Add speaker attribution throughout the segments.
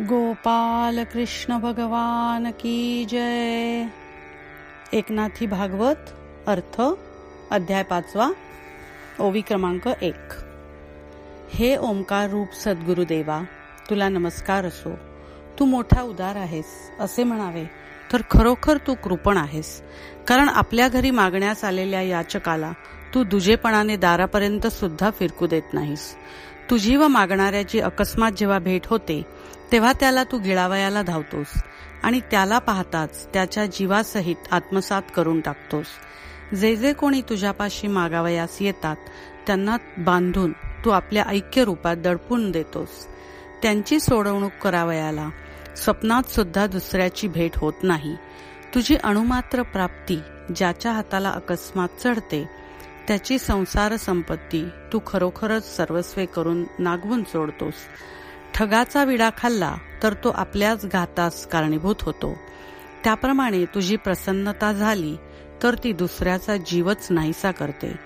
Speaker 1: गोपाल कृष्ण भगवान की जय. एकनाथी भागवत अर्थ अध्याय पाचवा ओवी क्रमांक एक. हे ओंकार रूप सद्गुरुदेवा तुला नमस्कार असो. तू मोठा उदार आहेस असे म्हणावे. तर खरोखर तू कृपण आहेस. कारण आपल्या घरी मागण्यास आलेल्या याचकाला तू दुजेपणाने दारापर्यंत सुद्धा फिरकू देत नाहीस. तुझी व मागणाऱ्याची अकस्मात जेव्हा भेट होते तेव्हा त्याला तू गिळावयाला धावतोस आणि त्याला पाहताच त्याच्या जीवासहित आत्मसात करून टाकतोस. जे जे कोणी तुझ्यापाशी मागावयास येतात त्यांना बांधून तू आपल्या ऐक्य रूपात दडपून देतोस. त्यांची सोडवणूक करावयाला स्वप्नात सुद्धा दुसऱ्याची भेट होत नाही. तुझी अणुमात्र प्राप्ती ज्याच्या हाताला अकस्मात चढते त्याची संसार संपत्ती तू खरोखरच सर्वस्वे करून नागवून सोडतोस. ठगाचा विडा खाल्ला तर तो आपल्याच घातास कारणीभूत होतो. त्याप्रमाणे तुझी प्रसन्नता झाली तर ती दुसऱ्याचा जीवच नाहीसा करते.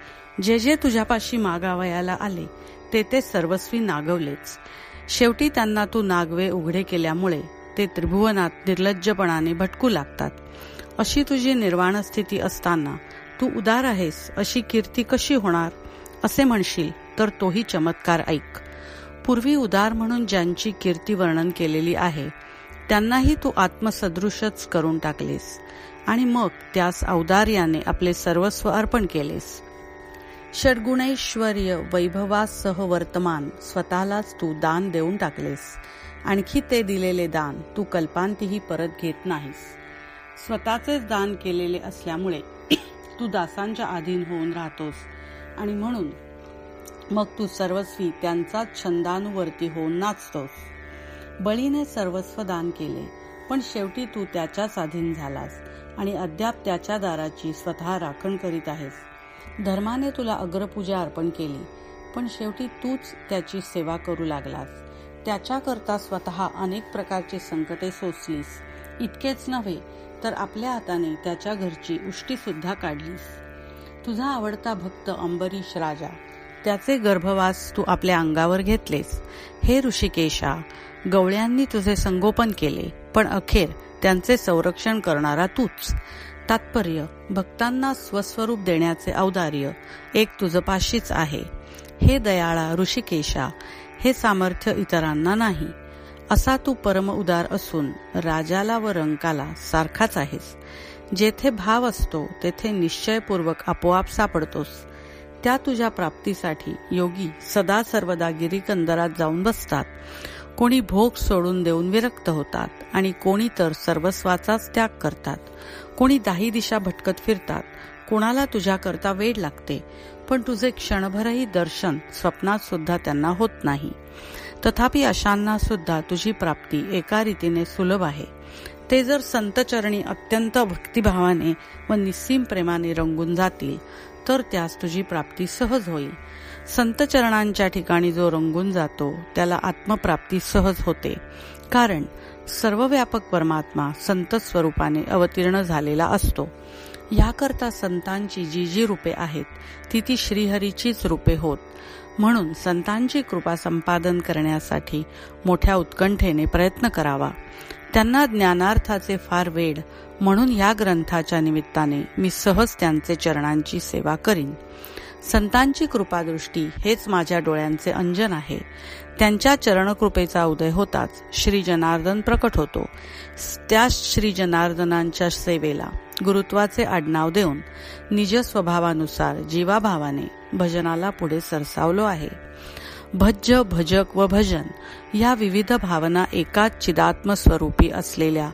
Speaker 1: जे जे तुझ्यापाशी मागावयाला आले ते ते सर्वस्वी नागवलेच. शेवटी त्यांना तू नागवे उघडे केल्यामुळे ते त्रिभुवनात निर्लज्जपणाने भटकू लागतात. अशी तुझी निर्वाण स्थिती असताना तू उदार आहेस अशी कीर्ती कशी होणार? असे म्हणशील तर तोही चमत्कार ऐक. पूर्वी उदार म्हणून ज्यांची कीर्ती वर्णन केलेली आहे त्यांनाही तू आत्मसदृशच करून टाकलीस आणि मग त्यास औदार्याने आपले सर्वस्व अर्पण केलेस. षडगुणैश्वर्य वैभवासह वर्तमान स्वतःलाच तू दान देऊन टाकलेस. आणखी ते दिलेले दान तू कल्पांतीही परत घेत नाहीस. स्वतःचेच दान केलेले असल्यामुळे तू दासांच्या अधीन होऊन राहतोस आणि म्हणून मग तू सर्वस्वी त्यांचाच छंदानुवर्ती होऊन नाचतोस. बळीने सर्वस्व दान केले पण शेवटी तू त्याच्याच अधीन झालास आणि अद्याप त्याच्या दाराची स्वतः राखण करीत आहेस. धर्माने तुला अग्रपूजा अर्पण केली पण शेवटी तूच त्याची सेवा करू लागलास. त्याच्याकरता स्वतः अनेक प्रकारची संकटे सोसलीस. इतकेच नव्हे तर आपल्या हाताने त्याच्या घरची उष्टी सुद्धा काढलीस. तुझा आवडता भक्त अंबरीश राजा त्याचे गर्भवास तू आपल्या अंगावर घेतलेस. हे ऋषिकेशा गवळ्यांनी तुझे संगोपन केले पण अखेर त्यांचे संरक्षण करणारा तूच. तात्पर्य भक्तांना स्वस्वरूप देण्याचे औदार्य एक तुझपाशीच आहे. हे दयाळा ऋषिकेशा हे सामर्थ्य इतरांना नाही. असा तू परम उदार असून राजाला व रंकाला सारखाच आहेस. जेथे भाव असतो तेथे निश्चयपूर्वक आपोआप सापडतोस. त्या तुझ्या प्राप्तीसाठी योगी सदा सर्वदा गिरीकंदरात जाऊन बसतात. कोणी भोग सोडून देऊन विरक्त होतात आणि कोणी तर सर्वस्वाचाच त्याग करतात. कोणी दाही दिशा भटकत फिरतात. कोणाला तुझ्याकरता वेळ लागते पण तुझे क्षणभरही दर्शन स्वप्नात सुद्धा त्यांना होत नाही. तथापि अशांना सुद्धा तुझी प्राप्ती एका रीतीने सुलभ आहे. ते जर संतचरणी अत्यंत भक्तिभावाने व निस्सीम प्रेमाने रंगून जातील तर त्यास तुझी प्राप्ती सहज होईल. संत चरणांच्या ठिकाणी जो रंगून जातो त्याला आत्मप्राप्ती सहज होते. कारण सर्वव्यापक परमात्मा संत स्वरूपाने अवतीर्ण झालेला असतो. याकरता संतांची जी जी रूपे आहेत ती ती श्रीहरीचीच रूपे होत. म्हणून संतांची कृपा संपादन करण्यासाठी मोठ्या उत्कंठेने प्रयत्न करावा. त्यांना ज्ञानार्थाचे फार वेळ म्हणून या ग्रंथाच्या निमित्ताने मी सहज त्यांचे चरणांची सेवा करीन. संतांची कृपादृष्टी हेच माझ्या डोळ्यांचे अंजन आहे. त्यांच्या चरणकृपेचा उदय होताच श्री जनार्दन प्रकट होतो. त्या श्री जनार्दनांच्या सेवेला गुरुत्वाचे आडनाव देऊन निज स्वभावानुसार जीवाभावाने भजनाला पुढे सरसावलो आहे. भज्य भजक व भजन या विविध भावना एकाच चिदात्म स्वरूपी असलेल्या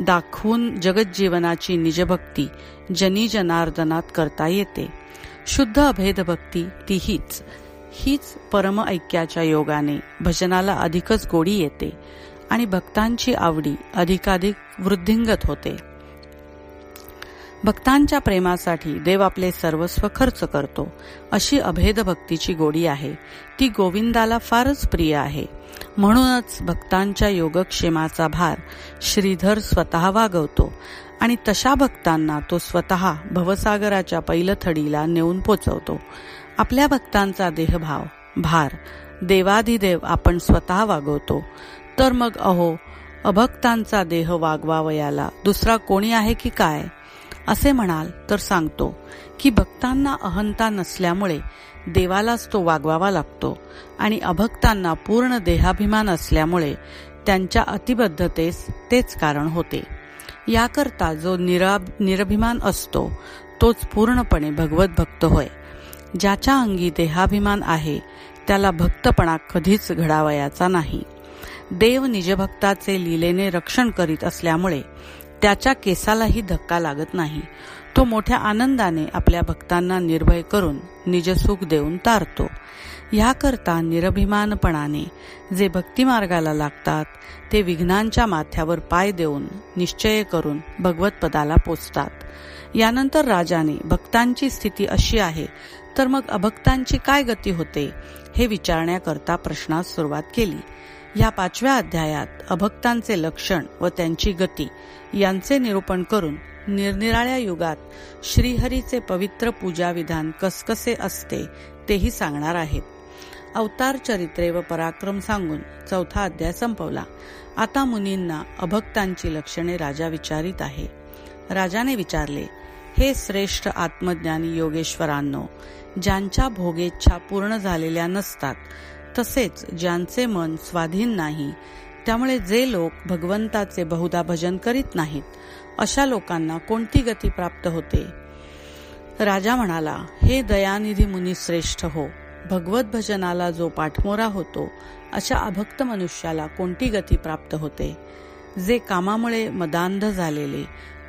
Speaker 1: दाखवून जगज्जीवनाची निजभक्ती जनी जनार्दनात करता येते. शुद्ध अभेद भक्ती ती हीच हीच परम ऐक्याच्या योगाने भजनाला अधिकच गोडी येते आणि भक्तांची आवडी अधिकाधिक वृद्धिंगत होते. भक्तांच्या प्रेमासाठी देव आपले सर्वस्व खर्च करतो. अशी अभेद भक्तीची गोडी आहे. ती गोविंदाला फारच प्रिय आहे. म्हणूनच भक्तांच्या योगक्षेमाचा भार श्रीधर स्वतः वागवतो आणि तशा भक्तांना तो स्वतः भवसागराच्या पैलथडीला नेऊन पोचवतो. आपल्या भक्तांचा देहभाव भार देवाधिदेव आपण स्वतः वागवतो. तर मग अहो अभक्तांचा देह वागवावयाला दुसरा कोणी आहे की काय? असे म्हणाल तर सांगतो की भक्तांना अहंता नसल्यामुळे देवालाच तो वागवावा लागतो आणि अभक्तांना पूर्ण देहाभिमान असल्यामुळे त्यांच्या अतिबद्धतेस तेच कारण होते. याकरता जो निरा निरभिमान असतो तोच पूर्णपणे भगवत भक्त होय. ज्याच्या अंगी देहाभिमान आहे त्याला भक्तपणा कधीच घडावयाचा नाही. देव निजभक्ताचे लीलेने रक्षण करीत असल्यामुळे त्याच्या केसालाही धक्का लागत नाही. तो मोठ्या आनंदाने आपल्या भक्तांना निर्भय करून निजसुख देऊन तारतो. ह्याकरता निरभिमानपणाने जे भक्तिमार्गाला लागतात ते विघ्नांच्या माथ्यावर पाय देऊन निश्चय करून भगवत पदाला पोचतात. यानंतर राजाने भक्तांची स्थिती अशी आहे तर मग अभक्तांची काय गती होते? हे विचारण्याकरता प्रश्नास सुरुवात केली. या पाचव्या अध्यायात अभक्तांचे लक्षण व त्यांची गती यांचे निरूपण करून निरनिराळ्या युगात श्रीहरीचे पवित्र पूजा विधान कसकसे असते तेही सांगणार आहेत. अवतार चरित्रे व पराक्रम सांगून चौथा अध्याय संपवला. आता मुनींना अभक्तांची लक्षणे राजा विचारित आहे. राजाने विचारले हे श्रेष्ठ आत्मज्ञानी योगेश्वरांनो ज्यांच्या भोगेच्छा पूर्ण झालेल्या नसतात तसेच ज्यांचे मन स्वाधीन नाही त्यामुळे जे लोक भगवंताचे बहुधा भजन करीत नाहीत अशा लोकांना कोणती गती प्राप्त होते? राजा म्हणाला हे दयानिधी मुनी श्रेष्ठ हो भगवत भजनाला जो पाठमोरा होतो अशा अभक्त मनुष्याला कोणती गती प्राप्त होते? जे कामामुळे मदांध झालेले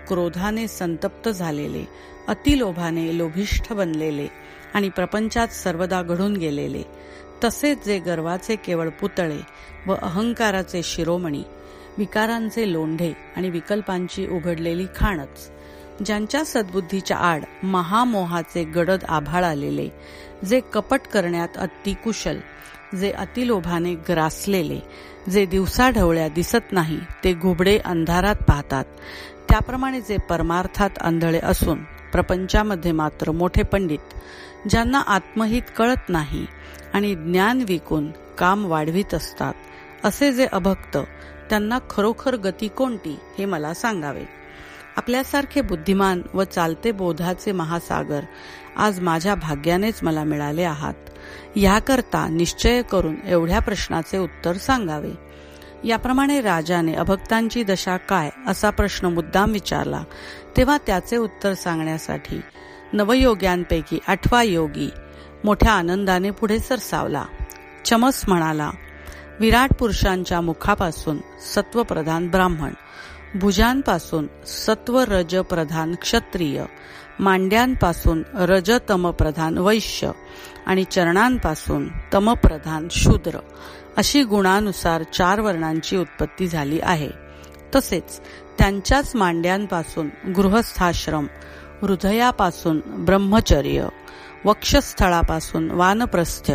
Speaker 1: क्रोधाने संतप्त झालेले अतिलोभाने लोभिष्ठ बनलेले आणि प्रपंचात सर्वदा घडून गेलेले तसेच जे गर्वाचे केवळ पुतळे व अहंकाराचे शिरोमणी विकारांचे लोंढे आणि विकल्पांची उघडलेली खाणच ज्यांच्या सद्बुद्धीच्या आड महामोहाचे गडद आभाळ आलेले जे कपट करण्यात अतिकुशल जे अतिलोभाने ग्रासलेले जे दिवसा ढवळ्या दिसत नाही ते घुबडे अंधारात पाहतात. त्याप्रमाणे जे परमार्थात आंधळे असून प्रपंचामध्ये मात्र मोठे पंडित ज्यांना आत्महित कळत नाही आणि ज्ञान विकून काम वाढवित असतात. असे जे अभक्त त्यांना खरोखर गती कोणती हे मला सांगावे. आपल्यासारखे बुद्धिमान व चालते बोधाचे महासागर आज माझ्या भाग्यानेच मला मिळाले आहात. याकरता निश्चय करून एवढ्या प्रश्नाचे उत्तर सांगावे. याप्रमाणे राजाने अभक्तांची दशा काय असा प्रश्न मुद्दाम विचारला तेव्हा त्याचे उत्तर सांगण्यासाठी नवयोग्यांपैकी आठवा योगी मोठ्या आनंदाने पुढे सरसावला. चमस म्हणाला विराट पुरुषांच्या मुखापासून सत्वप्रधान ब्राह्मण भुजांपासून सत्व रज प्रधान क्षत्रिय मांड्यांपासून रजतम प्रधान वैश्य आणि चरणांपासून तमप्रधान शूद्र अशी गुणानुसार चार वर्णांची उत्पत्ती झाली आहे. तसेच त्यांच्याच मांड्यांपासून गृहस्थाश्रम हृदयापासून ब्रह्मचर्य वक्षस्थळापासून वानप्रस्थ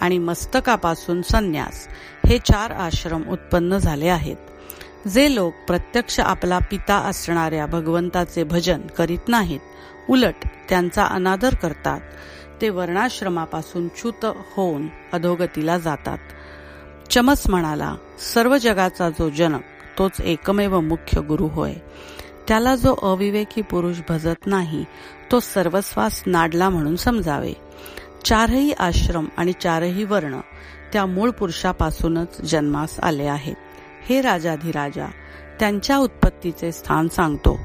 Speaker 1: आणि मस्तकापासून संन्यास हे चार आश्रम उत्पन्न झाले आहेत. जे लोक प्रत्यक्ष आपला पिता असणाऱ्या भगवंताचे भजन करीत नाहीत उलट त्यांचा अनादर करतात. ते वर्णाश्रमापासून च्युत होऊन अधोगतीला जातात. चमस म्हणाला सर्व जगाचा जो जनक तोच एकमेव मुख्य गुरु होय. त्याला जो अविवेकी पुरुष भजत नाही तो सर्वस्वास नाडला म्हणून समजावे. चारही आश्रम आणि चारही वर्ण त्या मूळ पुरुषापासूनच जन्मास आले आहेत. हे राजाधिराजा त्यांच्या उत्पत्तीचे स्थान सांगतो.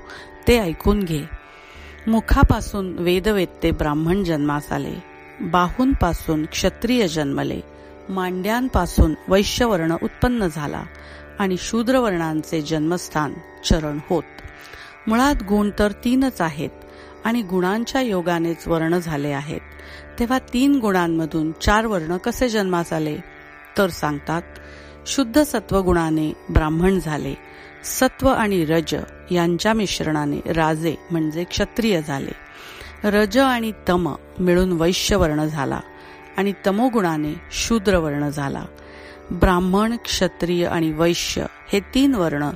Speaker 1: ते ऐकून घे. मुखापासून वेदवेत्ते ब्राह्मण जन्मास आले. बाहूंपासून क्षत्रिय जन्मले. मांड्यांपासून वैश्यवर्ण उत्पन्न झाला आणि शूद्रवर्णांचे जन्मस्थान चरण होत. मुळात गुण तर तीनच आहेत. आणि गुणांच्या योगानेच वर्ण झाले आहेत. तेव्हा तीन गुणांमधून चार वर्ण कसे जन्मास आले? तर सांगतात शुद्ध सत्वगुणाने ब्राह्मण झाले. सत्व आणि रज यांच्या मिश्रणाने राजे म्हणजे क्षत्रिय झाले. रज आणि तम मिळून वैश्य वर्ण झाला आणि तमोगुणाने शूद्र वर्ण झाला. ब्राह्मण क्षत्रिय आणि वैश्य हे तीन वर्ण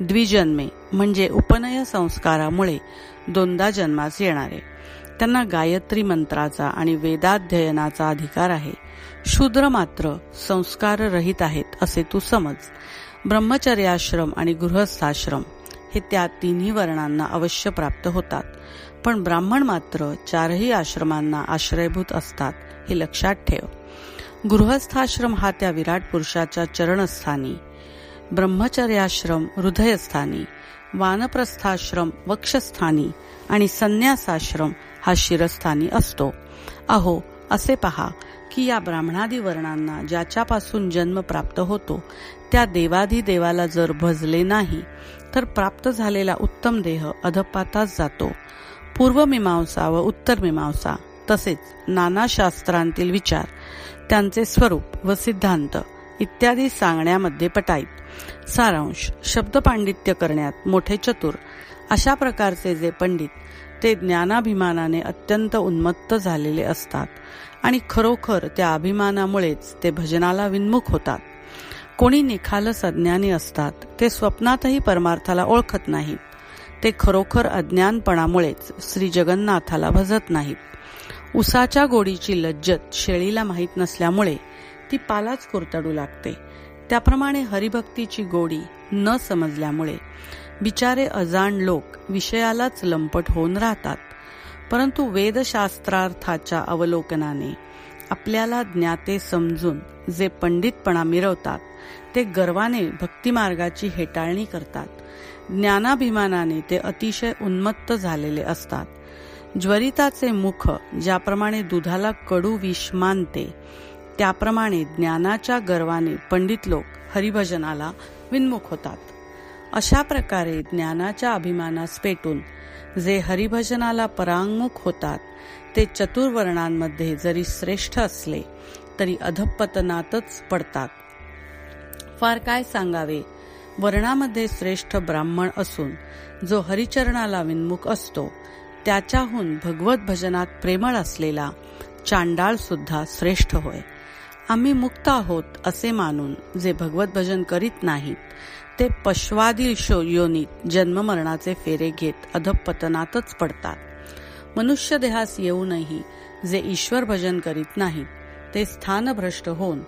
Speaker 1: द्विजन्मे म्हणजे उपनय संस्कारामुळे दोनदा जन्मास येणारे. त्यांना गायत्री मंत्राचा आणि वेदाध्ययनाचा अधिकार आहे. शूद्र मात्र संस्कार रहित आहेत असे तू समज. ब्रह्मचर्याश्रम आणि गृहस्थाश्रम हे त्या तिन्ही वर्णांना अवश्य प्राप्त होतात. पण ब्राह्मण मात्र चारही आश्रमांना आश्रयभूत असतात हे लक्षात ठेव. गृहस्थाश्रम हा त्या विराट पुरुषाच्या चरणस्थानी ब्रह्मचर्याश्रम हृदयस्थानी वानप्रस्थाश्रम वक्षस्थानी आणि संन्यासाश्रम हा शिरस्थानी असतो. अहो असे पहा की या ब्राह्मणादी वर्णांना ज्याच्यापासून जन्म प्राप्त होतो त्या देवाधी देवाला जर भजले नाही तर प्राप्त झालेला उत्तम देह अधपाताच जातो. पूर्वमीमांसा व उत्तरमीमांसा तसेच नाना शास्त्रांतील विचार त्यांचे स्वरूप व सिद्धांत इत्यादी सांगण्यामध्ये पटाईत. सारांश शब्दपांडित्य करण्यात मोठे चतुर. अशा प्रकारचे जे पंडित ते ज्ञानाभिमानाने अत्यंत उन्मत्त झालेले असतात आणि खरोखर त्या अभिमानामुळेच ते भजनाला विन्मुख होतात. कोणी निखालस अज्ञानी असतात ते स्वप्नातही परमार्थाला ओळखत नाहीत. ते खरोखर अज्ञानपणामुळेच श्री जगन्नाथाला भजत नाहीत. उसाच्या गोडीची लज्जत शेळीला माहीत नसल्यामुळे ती पालाच कुरतडू लागते. त्याप्रमाणे हरिभक्तीची गोडी न समजल्यामुळे बिचारे अजाण लोक विषयालाच लंपट होऊन राहतात. परंतु वेदशास्त्रार्थाच्या अवलोकनाने आपल्याला ज्ञाते समजून जे पंडितपणा मिरवतात ते गर्वाने भक्तिमार्गाची हेटाळणी करतात. ज्ञानाभिमानाने ते अतिशय उन्मत्त झालेले असतात. ज्वरिताचे मुख ज्याप्रमाणे दुधाला कडू विष मानते त्याप्रमाणे ज्ञानाच्या गर्वाने पंडित लोक हरिभजनाला विन्मुख होतात. अशा प्रकारे ज्ञानाच्या अभिमानास पेटून जे हरिभजनाला परांगमुख होतात ते चतुर्वर्णांमध्ये जरी श्रेष्ठ असले तरी अधपतनातच पडतात. फार काय सांगावे? वर्णामध्ये श्रेष्ठ ब्राह्मण असून जो हरिचरणाला विन्मुख असतो त्याच्याहून भगवत भजनात प्रेमळ असलेला चांडाळ सुद्धा श्रेष्ठ होय. आम्ही मुक्त आहोत असे मानून जे भगवत भजन करीत नाहीत ते पश्वादील योनीत जन्ममरणाचे फेरे घेत अधपतनातच पडतात. मनुष्य देहास येऊनही जे ईश्वर भजन करीत नाहीत ते स्थानभ्रष्ट होऊन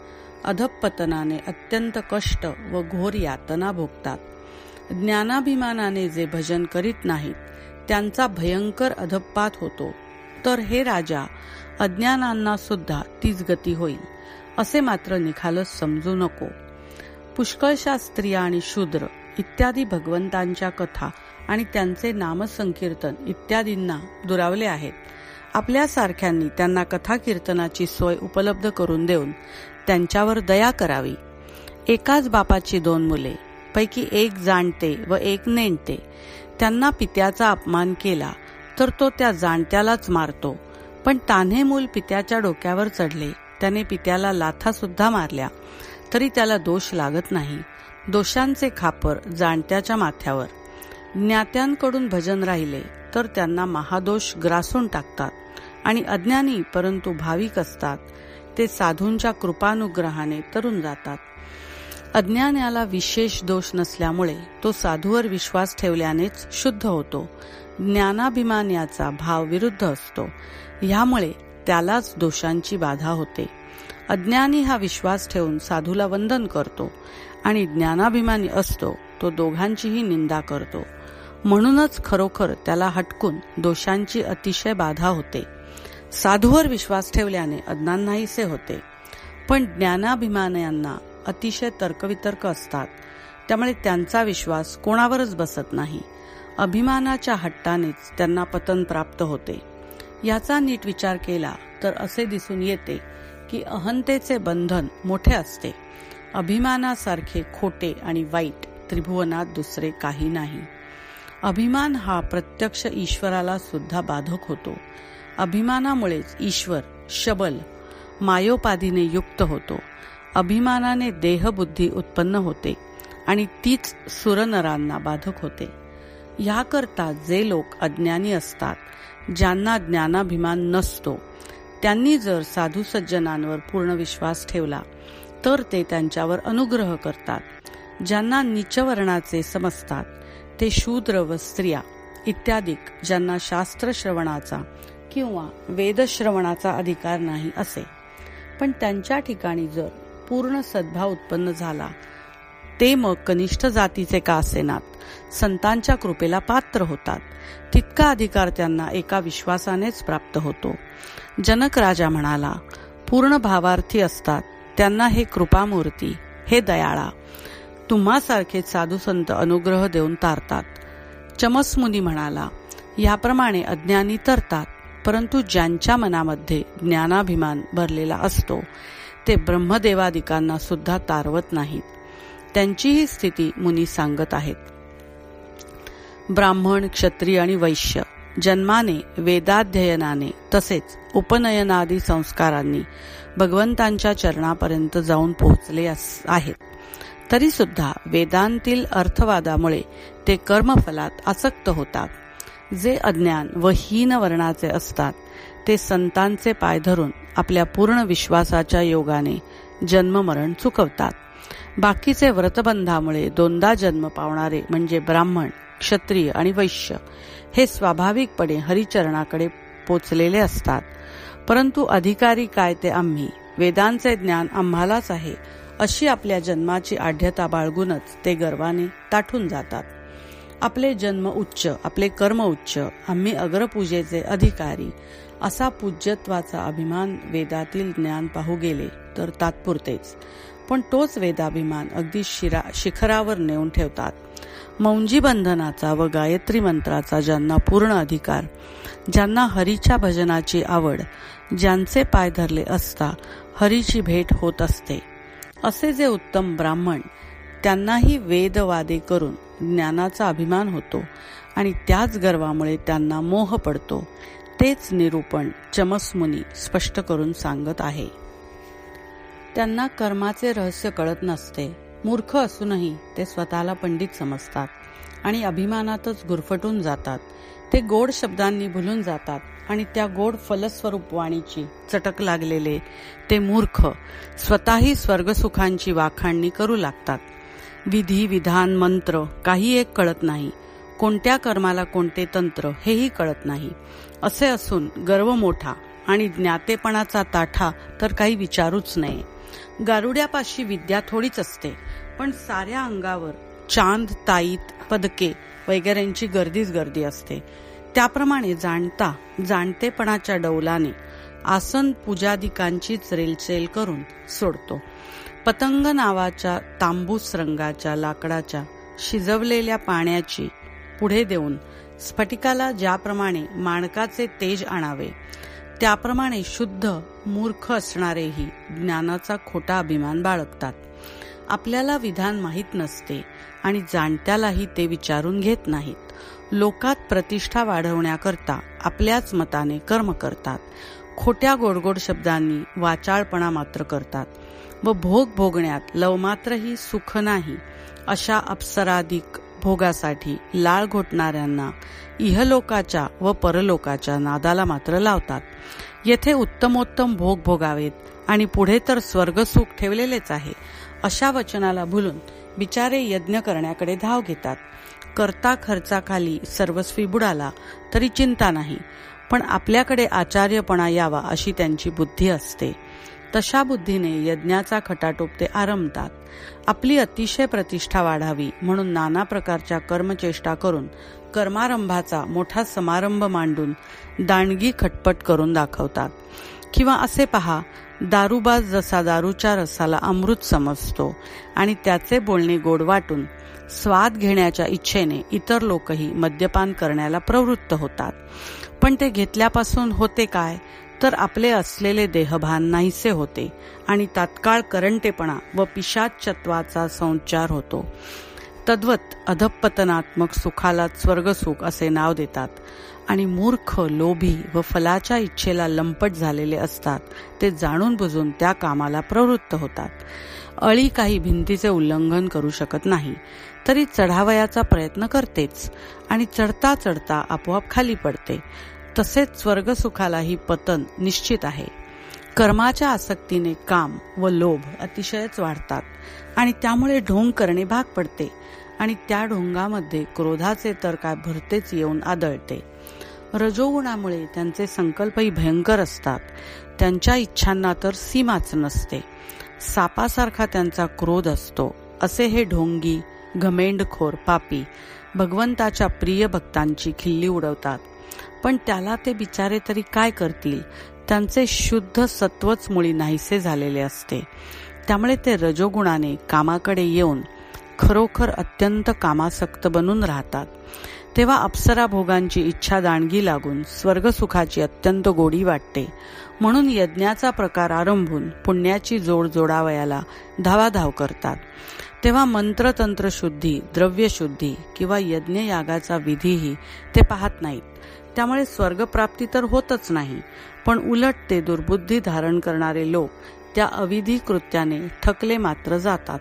Speaker 1: अधपतनाने अत्यंत कष्ट व घोर यातना भोगतात. ज्ञानाभिमानाने जे भजन करीत नाहीत त्यांचा भयंकर अधपात होतो. तर हे राजा अज्ञानांना सुद्धा तीच गती होईल. असे मात्र निखालस समजू नको. पुष्कळशा स्त्रिया आणि शूद्र इत्यादी भगवंतांच्या कथा आणि त्यांचे नामसंकीर्तन इत्यादींना दुरावले आहेत. आपल्यासारख्यांनी त्यांना कथा कीर्तनाची सोय उपलब्ध करून देऊन त्यांच्यावर दया करावी. एकाच बापाची दोन मुले पैकी एक जाणते व एक नेणते त्यांना पित्याचा अपमान केला तर तो त्या जाणत्यालाच मारतो पण तान्हे मूल पित्याच्या डोक्यावर चढले. त्याने पित्याला लाथा सुद्धा मारल्या. तरी त्याला दोष लागत नाही. दोषांचे खापर जाणत्याच्या माथ्यावर. ज्ञात्यांकडून भजन राहिले तर त्यांना महादोष ग्रासून टाकतात आणि अज्ञानी परंतु भाविक असतात. ते साधूंच्या कृपानुग्रहाने तरुण जातात. अज्ञानाला विशेष दोष नसल्यामुळे तो साधूवर विश्वास ठेवल्यानेच शुद्ध होतो. ज्ञानाभिमान याचा भाव विरुद्ध असतो. ह्यामुळे त्यालाच दोषांची बाधा होते. अज्ञानी हा विश्वास ठेवून साधूला वंदन करतो आणि ज्ञानाभिमानी असतो तो दोघांचीही निंदा करतो. म्हणूनच खरोखर त्याला हटकून दोषांची अतिशय बाधा होते. साधूवर विश्वास ठेवल्याने अज्ञान नाहीसे होते. पण ज्ञानाभिमानयांना अतिशय तर्कवितर्क असतात. त्यामुळे त्यांचा विश्वास कोणावरच बसत नाही. अभिमानाच्या हट्टानेच त्यांना पतन प्राप्त होते. याचा नीट विचार केला तर असे दिसून येते की अहंतेचे बंधन मोठे असते. अभिमानासारखे खोटे आणि वाईट त्रिभुवनात दुसरे काही नाही. अभिमान हा प्रत्यक्ष ईश्वराला सुद्धा बाधक होतो. अभिमानामुळेच ईश्वर शबल मायोपाधीने युक्त होतो. अभिमानाने देहबुद्धी उत्पन्न होते आणि तीच सुरनरांना बाधक होते. याकरता जे लोक अज्ञानी असतात ज्यांना ज्ञानाभिमान नसतो त्यांनी जर साधू सज्जनांवर पूर्ण विश्वास ठेवला तर ते त्यांच्यावर अनुग्रह करतात. ज्यांना निचवर्णाचे समजतात ते शूद्र व स्त्रिया इत्यादी ज्यांना शास्त्र श्रवणाचा किंवा वेदश्रवणाचा अधिकार नाही असे. पण त्यांच्या ठिकाणी जर पूर्ण सद्भाव उत्पन्न झाला ते मग कनिष्ठ जातीचे का असेनात? संतांच्या कृपेला पात्र होतात. तितका अधिकार त्यांना एका विश्वासानेच प्राप्त होतो. जनक राजा म्हणाला पूर्ण भावार्थी असतात. त्यांना हे कृपामूर्ती हे दयाळा. तुम्हासारखे साधू संत अनुग्रह देऊन तारतात. चमसमुनी म्हणाला याप्रमाणे अज्ञानी तरतात परंतु ज्यांच्या मनामध्ये ज्ञानाभिमान भरलेला असतो ते ब्रह्मदेवादिकांना सुद्धा तारवत नाहीत. त्यांचीही स्थिती मुनी सांगत आहेत. ब्राह्मण क्षत्रिय आणि वैश्य जन्माने वेदाध्ययनाने तसेच उपनयनादी संस्कारांनी भगवंतांच्या चरणापर्यंत जाऊन पोहोचले आहेत. तरी सुद्धा वेदांतील अर्थवादामुळे ते कर्मफलात आसक्त होतात. जे अज्ञान व हीन वर्णाचे असतात ते संतांचे पाय धरून आपल्या पूर्ण विश्वासाच्या योगाने जन्ममरण चुकवतात. बाकीचे व्रतबंधामुळे दोनदा जन्म पावणारे म्हणजे ब्राह्मण क्षत्रिय आणि वैश्य हे स्वाभाविकपणे हरिचरणाकडे पोचलेले असतात. परंतु अधिकारी काय ते आम्ही वेदांचे ज्ञान आम्हालाच आहे अशी आपल्या जन्माची आढ्यता बाळगूनच ते गर्वाने ताठून जातात. आपले जन्म उच्च आपले कर्म उच्च आम्ही अग्रपूजेचे अधिकारी असा पूज्यत्वाचा अभिमान वेदातील ज्ञान पाहू गेले तर तात्पुरतेच. पण तोच वेदाभिमान अगदी शिरा शिखरावर नेऊन ठेवतात. मौंजी बंधनाचा व गायत्री मंत्राचा ज्यांना पूर्ण अधिकार ज्यांना हरीच्या भजनाची आवड ज्यांचे पाय धरले असता हरीची भेट होत असते. असे जे उत्तम ब्राह्मण त्यांनाही वेदवादे करून ज्ञानाचा अभिमान होतो आणि त्याच गर्वामुळे त्यांना मोह पडतो तेच निरूपण चमसमुनी स्पष्ट करून सांगत आहे. त्यांना कर्माचे रहस्य कळत नसते. मूर्ख असूनही ते स्वतःला पंडित समजतात आणि अभिमानातच गुरफटून जातात. ते गोड शब्दांनी भुलून जातात आणि त्या गोड फलस्वरूप वाणीची चटक लागलेले ते मूर्ख स्वतःही स्वर्गसुखांची वाखाणणी करू लागतात. विधी विधान मंत्र काही एक कळत नाही. कोणत्या कर्माला कोणते तंत्र हेही कळत नाही. असे असून गर्व मोठा आणि ज्ञातेपणाचा ताठा तर काही विचारूच नये. गारुड्यापाशी विद्या थोडीच असते पण साऱ्या अंगावर चांद ताईत पदके वगैरेंची गर्दीच गर्दी असते. त्याप्रमाणे जाणता जाणतेपणाच्या डौलाने आसन पूजादिकांचीच रेलचेल करून सोडतो. पतंग नावाच्या तांबूस रंगाच्या लाकडाच्या शिजवलेल्या पाण्याची पुढे देऊन स्फटिकाला ज्याप्रमाणे माणकाचे तेज आणावे त्याप्रमाणे शुद्ध मूर्ख असणारेही ज्ञानाचा खोटा अभिमान बाळगतात. आपल्याला विधान माहीत नसते आणि जाणत्यालाही ते विचारून घेत नाहीत. लोकात प्रतिष्ठा वाढवण्याकरता आपल्याच मताने कर्म करतात. खोट्या गोडगोड शब्दांनी वाचाळपणा मात्र करतात व भोग भोगण्यात लवमात्रही सुख नाही अशा अप्सराधिक भोगासाठी लाळ घोटणाऱ्यांना इहलोकाच्या व परलोकाच्या नादाला मात्र लावतात. येथे उत्तमोत्तम भोग भोगावेत आणि पुढे तर स्वर्गसुख ठेवलेलेच आहे अशा वचनाला भुलून बिचारे यज्ञ करण्याकडे धाव घेतात. करता खर्चाखाली सर्वस्वी बुडाला तरी चिंता नाही पण आपल्याकडे आचार्यपणा यावा अशी त्यांची बुद्धी असते. तशा बुद्धीने यज्ञाचा खटाटोप ते आरंभतात. आपली अतिशय प्रतिष्ठा वाढावी म्हणून नाना प्रकारच्या कर्मचेष्टा करून कर्मारंभाचा मोठा समारंभ मांडून दांडगी खटपट करून दाखवतात. किंवा असे पहा दारूबाज जसा दारूच्या रसाला अमृत समजतो आणि त्याचे बोलणे गोड वाटून स्वाद घेण्याच्या इच्छेने इतर लोकही मद्यपान करण्याला प्रवृत्त होतात. पण ते घेतल्यापासून होते काय? तर आपले असलेले देहभान नाहीसे होते आणि तात्काळ करंटेपणा व पिशाचत्वाचा संचार होतो. तद्वत अधपतनात्मक सुखाला स्वर्गसुख असे नाव देतात आणि मूर्ख लोभी व फलाच्या इच्छेला लंपट झालेले असतात ते जाणून बुजून त्या कामाला प्रवृत्त होतात. अळी काही भिंतीचे उल्लंघन करू शकत नाही तरी चढावयाचा प्रयत्न करतेच आणि चढता चढता आपोआप खाली पडते. तसेच स्वर्गसुखालाही पतन निश्चित आहे. कर्माच्या आसक्तीने काम व लोभ अतिशयच वाढतात आणि त्यामुळे ढोंग करणे भाग पडते आणि त्या ढोंगामध्ये क्रोधाचे तर काय भरतेच येऊन आदळते. रजोगुणामुळे त्यांचे संकल्पही भयंकर असतात. त्यांच्या इच्छांना तर सीमाच नसते. सापासारखा त्यांचा क्रोध असतो. असे हे ढोंगी घमेंडखोर पापी भगवंताच्या प्रिय भक्तांची खिल्ली उडवतात. पण त्याला ते बिचारे तरी काय करतील? त्यांचे शुद्ध सत्वच मुळी नाहीसे झालेले असते. त्यामुळे ते रजोगुणाने कामाकडे येऊन खरोखर अत्यंत कामासक्त बनून राहतात. तेव्हा अप्सरा भोगांची इच्छा दाणगी लागून स्वर्गसुखाची अत्यंत गोडी वाटते. म्हणून यज्ञाचा प्रकार आरंभून पुण्याची जोड जोडावयाला धावाधाव करतात. तेव्हा मंत्रतंत्र शुद्धी द्रव्यशुद्धी किंवा यज्ञयागाचा विधीही ते पाहत नाहीत. त्यामुळे स्वर्गप्राप्ती तर होतच नाही पण उलट ते दुर्बुद्धी धारण करणारे लोक त्या अविधी कृत्याने थकले मात्र जातात.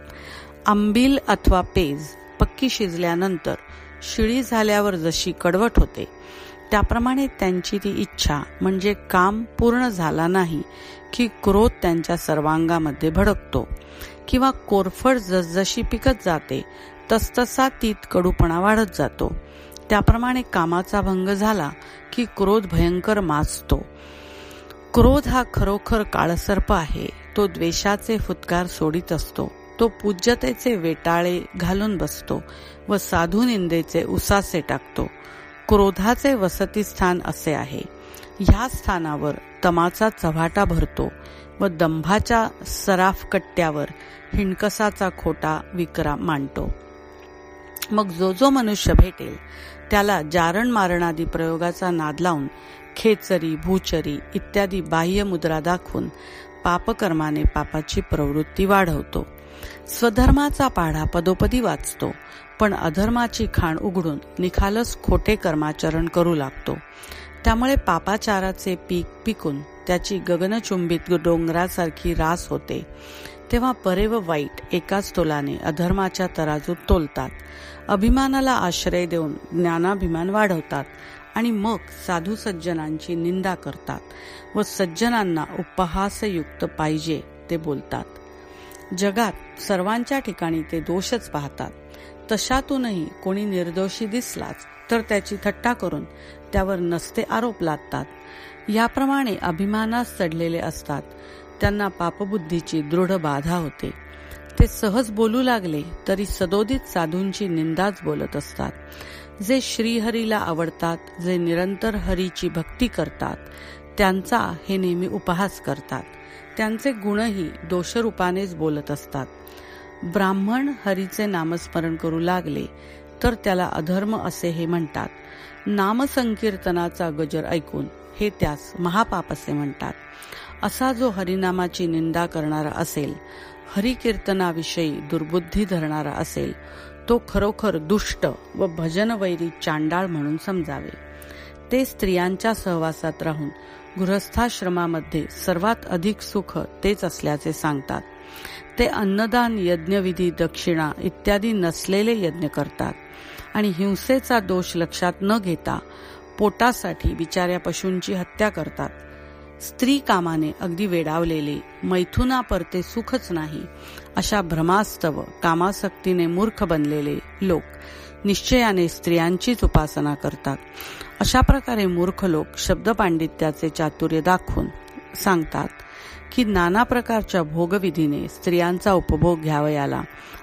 Speaker 1: आंबील अथवा पेज पक्की शिजल्यानंतर शिळी झाल्यावर जशी कडवट होते त्याप्रमाणे त्यांची ती इच्छा म्हणजे काम पूर्ण झाला नाही की क्रोध त्यांच्या सर्वांगामध्ये भडकतो किंवा कोरफड जसजशी पिकत जाते तसतसा तीत कडूपणा वाढत जातो. त्याप्रमाणे कामाचा भंग झाला की क्रोध भयंकर माजतो. क्रोध हा खरोखर काळसर्प आहे. तो द्वेषाचे फुतकार सोडित असतो. तो पूज्यतेचे वेटाळे घालून बसतो व साधू निंदेचे उसासे टाकतो. क्रोधाचे वसतिस्थान असे आहे. ह्या स्थानावर तमाचा चव्हाटा भरतो व दंभाच्या सराफकट्ट्यावर हिणकसाचा खोटा विकरा मांडतो. मग जो जो मनुष्य भेटेल त्याला जारण मारणादी प्रयोगाचा नाद लावून खेचरी भूचरी इत्यादी बाह्य मुद्रा दाखवून पापकर्माने पापाची प्रवृत्ती वाढवतो. स्वधर्माचा पाढा पदोपदी वाचतो पण अधर्माची खाण उघडून निखालस खोटे कर्माचरण करू लागतो. त्यामुळे पापाचाराचे पीक पिकून त्याची गगनचुंबित डोंगरासारखी रास होते. तेव्हा परे व वाईट एकाच तोलाने अधर्माच्या तराजूत तोलतात. अभिमानाला आश्रय देऊन ज्ञानाभिमान वाढवतात आणि मग साधू सज्जनांची निंदा करतात व सज्जनांना उपहासयुक्त पाहिजे ते बोलतात. जगात सर्वांच्या ठिकाणी ते दोषच पाहतात. तशातूनही कोणी निर्दोषी दिसलाच तर त्याची थट्टा करून त्यावर नसते आरोप लादतात. याप्रमाणे अभिमानास चढलेले असतात. त्यांना पापबुद्धीची दृढ बाधा होते. ते सहज बोलू लागले तरी सदोदित साधूंची निंदाच बोलत असतात. जे श्रीहरीला आवडतात जे निरंतर हरीची भक्ती करतात त्यांचा हे नेहमी उपहास करतात. त्यांचे गुणही दोषरूपानेच बोलत असतात. ब्राह्मण हरीचे नामस्मरण करू लागले तर त्याला अधर्म असे हे म्हणतात. नामसंकीर्तनाचा गजर ऐकून हे त्यास महापाप असे म्हणतात. असा जो हरिनामाची निंदा करणारा असेल हरिकीर्तनाविषयी दुर्बुद्धी धरणारा असेल तो खरोखर दुष्ट व भजनवैरी चांडाळ म्हणून समजावे. ते स्त्रियांच्या सहवासात राहून गृहस्थाश्रमामध्ये सर्वात अधिक सुख तेच असल्याचे सांगतात. ते अन्नदान यज्ञविधी दक्षिणा इत्यादी नसलेले यज्ञ करतात. आणि हिंसेचा दोष लक्षात न घेता पोटासाठी बिचाऱ्या पशूंची हत्या करतात. स्त्री कामाने अगदी वेडावलेले मैथुना परते सुखच नाही अशा भ्रमास्तव कामासक्तीने मूर्ख बनलेले लोक निश्चयाने स्त्रियांचीच उपासना करतात. अशा प्रकारे मूर्ख लोक शब्द पांडित्याचे चातुर्य दाखवून सांगतात की नाना प्रकारच्या भोगविधीने स्त्रियांचा उपभोग घ्यावयाला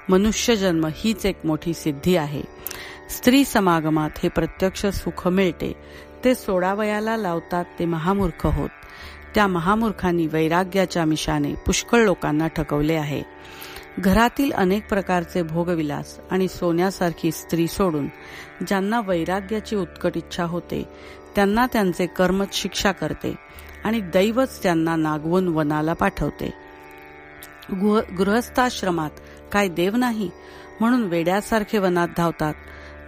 Speaker 1: मनुष्यजन्म हीच एक मोठी सिद्धी आहे. स्त्री समागमात हे प्रत्यक्ष सुख मिळते ते सोडावयाला लावतात ते महामूर्ख होत. त्या महामूर्खांनी वैराग्याच्या मिशाने पुष्कळ लोकांना ठकवले आहे. घरातील अनेक प्रकारचे भोगविलास आणि सोन्यासारखी स्त्री सोडून ज्यांना वैराग्याची उत्कट इच्छा होते त्यांना त्यांचे कर्मच शिक्षा करते आणि दैवच त्यांना नागवून वनाला पाठवते. गृहस्थाश्रमात काय देव नाही म्हणून वेड्यासारखे वनात धावतात.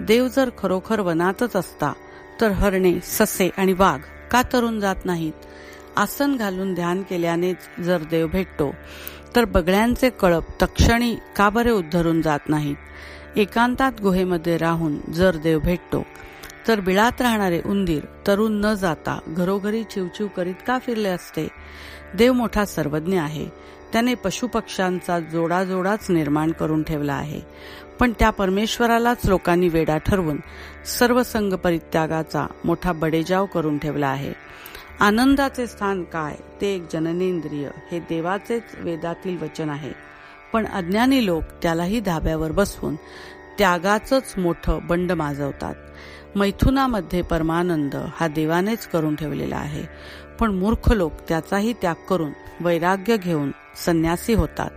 Speaker 1: देव जर खरोखर वनातच असता तर हरणे ससे आणि वाघ का तरुण जात नाहीत? आसन घालून ध्यान केल्यानेच जर देव भेटतो तर बगळ्यांचे कळप तक्षणी का बरे उद्धरून जात नाहीत? एकांतात गुहेमध्ये राहून जर देव भेटतो तर बिळात राहणारे उंदीर तरुण न जाता घरोघरी चिवचिव करीत का फिरले असते? देव मोठा सर्वज्ञ आहे त्याने पशुपक्ष्यांचा जोडाजोडाच निर्माण करून ठेवला आहे पण त्या परमेश्वरालाच लोकांनी वेडा ठरवून सर्व संघ परित्यागाचा मोठा बडेजाव करून ठेवला आहे. आनंदाचे स्थान काय ते एक जननेंद्रिय हे देवाचेच वेदातील वचन आहे. पण अज्ञानी लोक त्यालाही धाब्यावर बसवून त्यागाचंच मोठं बंड माजवतात. मैथुनामध्ये परमानंद हा देवानेच करून ठेवलेला आहे. पण मूर्ख लोक त्याचाही त्याग करून वैराग्य घेऊन संन्यासी होतात.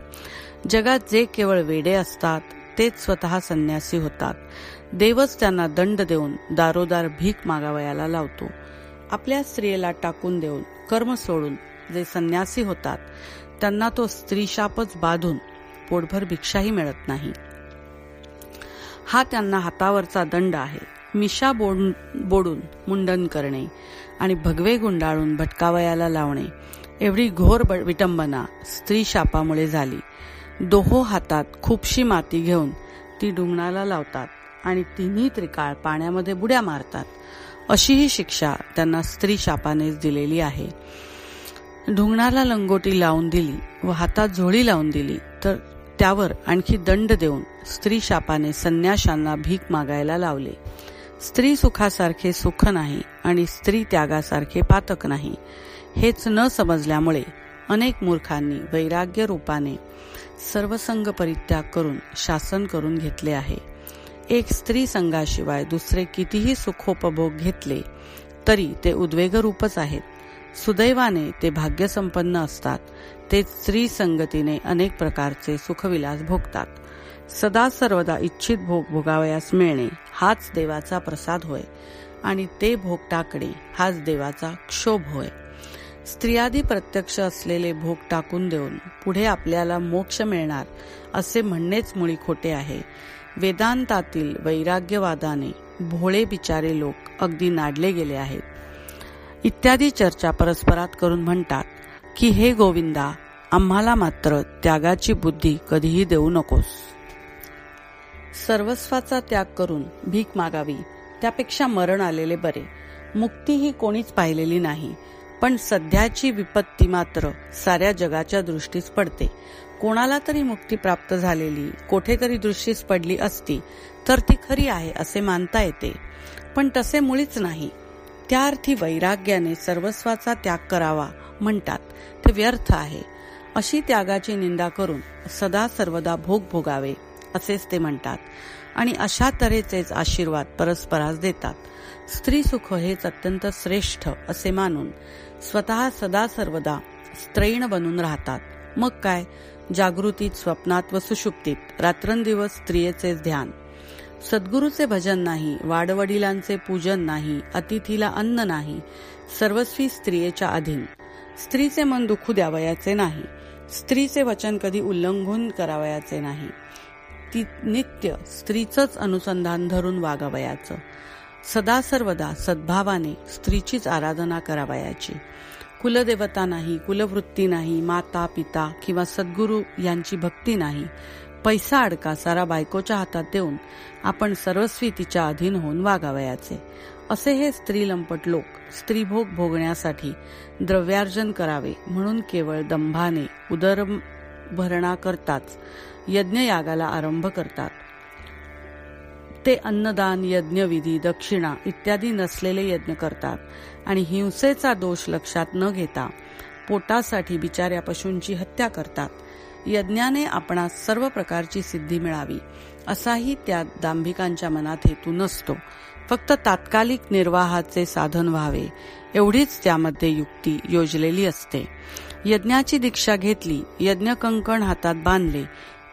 Speaker 1: जगात जे केवळ वेडे असतात तेच स्वतः संन्यासी होतात. देवच त्यांना दंड देऊन दारोदार भीक मागावयाला लावतो. आपल्या स्त्रियेला टाकून देऊन कर्म सोडून जे संन्यासी होतात त्यांना तो स्त्रीशापच बांधून पोटभर भिक्षाही मिळत नाही. हा त्यांना हातावरचा दंड आहे. मिशा बोडून मुंडन करणे आणि भगवे गुंडाळून भटकावयाला लावणे एवढी घोर विटंबना स्त्री शापामुळे झाली. दोहो हातात खूपशी माती घेऊन ती डुंगणाला लावतात आणि तिन्ही त्रिकाळ पाण्यामध्ये बुड्या मारतात. अशी ही शिक्षा त्यांना स्त्री शापानेच दिलेली आहे. ढुंगणाला लंगोटी लावून दिली व हातात झोळी लावून दिली तर त्यावर आणखी दंड देऊन स्त्री शापाने संन्याशांना भीक मागायला लावले. स्त्री सुखासारखे सुख नाही आणि स्त्री त्यागासारखे पातक नाही. हेच न समजल्यामुळे अनेक मूर्खांनी वैराग्य रूपाने सर्वसंग परित्याग करून शासन करून घेतले आहे. एक स्त्री संघाशिवाय दुसरे कितीही सुखोपभोग घेतले तरी ते उद्वेगरूपच आहेत. सुदैवाने ते भाग्यसंपन्न असतात. ते स्त्री संगतीने अनेक प्रकारचे सुखविलास भोगतात. सदा सर्वदा इच्छित भोग भोगावयास मिळणे हाच देवाचा प्रसाद होय आणि ते भोग टाकणे हाच देवाचा क्षोभ होय. स्त्रियादी प्रत्यक्ष असलेले भोग टाकून देऊन पुढे आपल्याला मोक्ष मिळणार असे म्हणणेच मुळी खोटे आहे. वेदांतातील वैराग्यवादाने भोळे बिचारे लोक अगदी नाडले गेले आहेत. इत्यादी चर्चा परस्परात करून म्हणतात की हे गोविंदा आम्हाला मात्र त्यागाची बुद्धी कधीही देऊ नकोस. सर्वस्वाचा त्याग करून भीक मागावी त्यापेक्षा मरण आलेले बरे. मुक्ती ही कोणीच पाहिलेली नाही पण सध्याची विपत्ती मात्र साऱ्या जगाच्या दृष्टीस पडते. कोणाला तरी मुक्ती प्राप्त झालेली कोठेतरी दृष्टीस पडली असती तर ती खरी आहे असे मानता येते. पण तसे मुळीच नाही. त्या अर्थी वैराग्याने सर्वस्वाचा त्याग करावा म्हणतात. ते व्यर्थ आहे. अशी त्यागाची निंदा करून सदा सर्वदा भोग भोगावे असेच ते म्हणतात. आणि अशा तऱ्हेचेच आशीर्वाद परस्परास देतात. स्त्री सुख हेच अत्यंत श्रेष्ठ असे मानून स्वतः सदा सर्वदा स्त्रैण बनून राहतात. मग काय? जागृतीत स्वप्नात व सुषुप्तीत. रात्रंदिवस स्त्रियेचे ध्यान. सद्गुरूचे भजन नाही वाडवडिलांचे पूजन नाही अतिथीला अन्न नाही सर्वस्वी स्त्रियेच्या अधीन. स्त्रीचे मन दुखू द्यावयाचे नाही. स्त्रीचे वचन कधी उल्लंघन करावयाचे नाही. ती नित्य स्त्रीचंच अनुसंधान धरून वागावयाचं. सदा सर्वदा सद्भावाने स्त्रीचीच आराधना करावयाची. कुलदेवता नाही कुलवृत्ती नाही माता पिता किंवा सद्गुरू यांची भक्ती नाही. पैसा अडका सारा बायकोच्या हातात देऊन आपण सर्वस्वी तिच्या अधीन होऊन वागावयाचे. असे हे स्त्री लंपट लोक स्त्रीभोग भोगण्यासाठी द्रव्यार्जन करावे म्हणून केवळ दंभाने उदरभरणा करताच यज्ञयागाला आरंभ करतात. ते अन्नदान यज्ञविधी दक्षिणा इत्यादी नसलेले यज्ञ करतात आणि हिंसेचा दोष लक्षात न घेता पोटासाठी बिचाऱ्या पशूंची हत्या करतात. यज्ञाने आपणास सर्व प्रकारची सिद्धी मिळावी असाही त्या दांभिकांच्या मनात हेतू नसतो. फक्त तात्कालिक निर्वाहाचे साधन व्हावे एवढीच त्यामध्ये युक्ती योजलेली असते. यज्ञाची दीक्षा घेतली यज्ञ कंकण हातात बांधले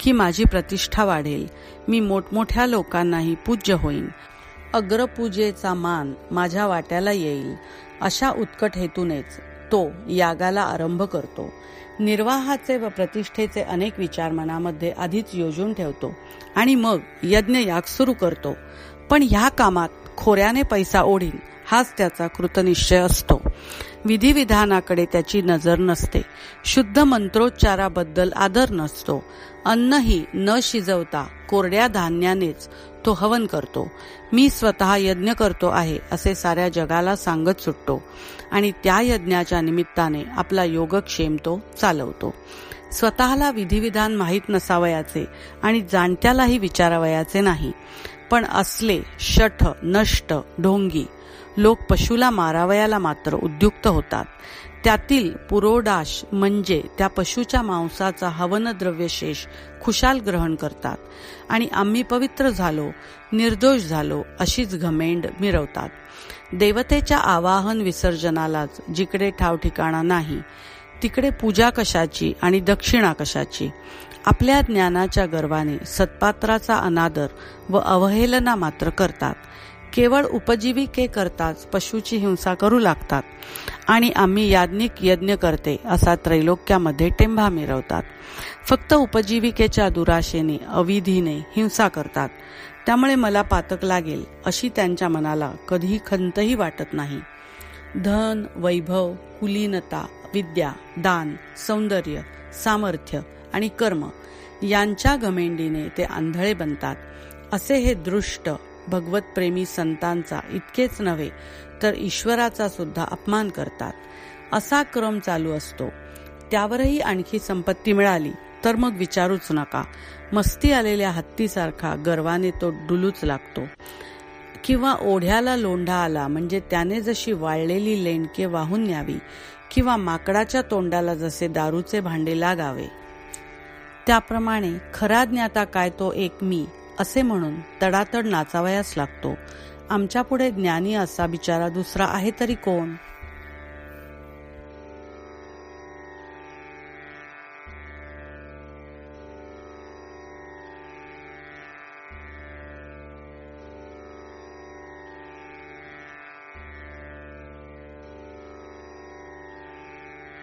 Speaker 1: की माझी प्रतिष्ठा वाढेल. मी मोठमोठ्या लोकांनाही पूज्य होईन. अग्रपूजेचा मान माझ्या वाट्याला येईल. अशा उत्कट हेतूनेच तो यागाला आरंभ करतो. निर्वाहाचे व प्रतिष्ठेचे अनेक विचार मनामध्ये आधीच योजून ठेवतो आणि मग यज्ञ याग सुरू करतो. पण ह्या कामात खोऱ्याने पैसा ओढीन हाच त्याचा कृतनिश्चय असतो. विधिविधानाकडे त्याची नजर नसते. शुद्ध मंत्रोच्चाराबद्दल आदर नसतो. अन्नही न शिजवता कोरड्या धान्यानेच तो हवन करतो. मी स्वतः यज्ञ करतो आहे असे साऱ्या जगाला सांगत सुटतो. आणि त्या यज्ञाच्या निमित्ताने आपला योगक्षेम तो चालवतो. स्वतःला विधिविधान माहीत नसावयाचे आणि जाणत्यालाही विचारावयाचे नाही. पण असले शठ नष्ट ढोंगी लोक पशुला मारावयाला मात्र उद्युक्त होतात. त्यातील पुरोडाश म्हणजे त्या पशुच्या मांसाचा हवन द्रव्यशेष खुशाल ग्रहण करतात. आणि आम्ही पवित्र झालो निर्दोष झालो अशीच घमेंड मिरवतात. देवतेच्या आवाहन विसर्जनालाच जिकडे ठाव ठिकाणा नाही तिकडे पूजा कशाची आणि दक्षिणा कशाची? आपल्या ज्ञानाच्या गर्वाने सत्पात्राचा अनादर व अवहेलना मात्र करतात. केवळ उपजीविके करताच पशुची हिंसा करू लागतात आणि आम्ही याज्ञिक यज्ञ करते असा त्रैलोक्यामध्ये टेंभा मिरवतात. फक्त उपजीविकेच्या दुराशेने अविधीने हिंसा करतात. त्यामुळे मला पातक लागेल अशी त्यांच्या मनाला कधीही खंतही वाटत नाही. धन वैभव कुलीनता विद्या दान सौंदर्य सामर्थ्य आणि कर्म यांच्या घमेंडीने ते आंधळे बनतात. असे हे दृष्ट भगवतप्रेमी संतांचा इतकेच नव्हे तर ईश्वराचा सुद्धा अपमान करतात. असा क्रम चालू असतो. त्यावरही आणखी संपत्ती मिळाली तर मग विचारूच नका. मस्ती आलेल्या हत्तीसारखा गर्वाने तो डुलूच लागतो. किंवा ओढ्याला लोंढा आला म्हणजे त्याने जशी वाळलेली लेंडके वाहून न्यावी किंवा माकडाच्या तोंडाला जसे दारूचे भांडे लागावे. त्याप्रमाणे खरा ज्ञाता काय तो एक मी असे म्हणून तडातड नाचावयास लागतो. आमच्यापुढे ज्ञानी असा बिचारा दुसरा आहे तरी कोण?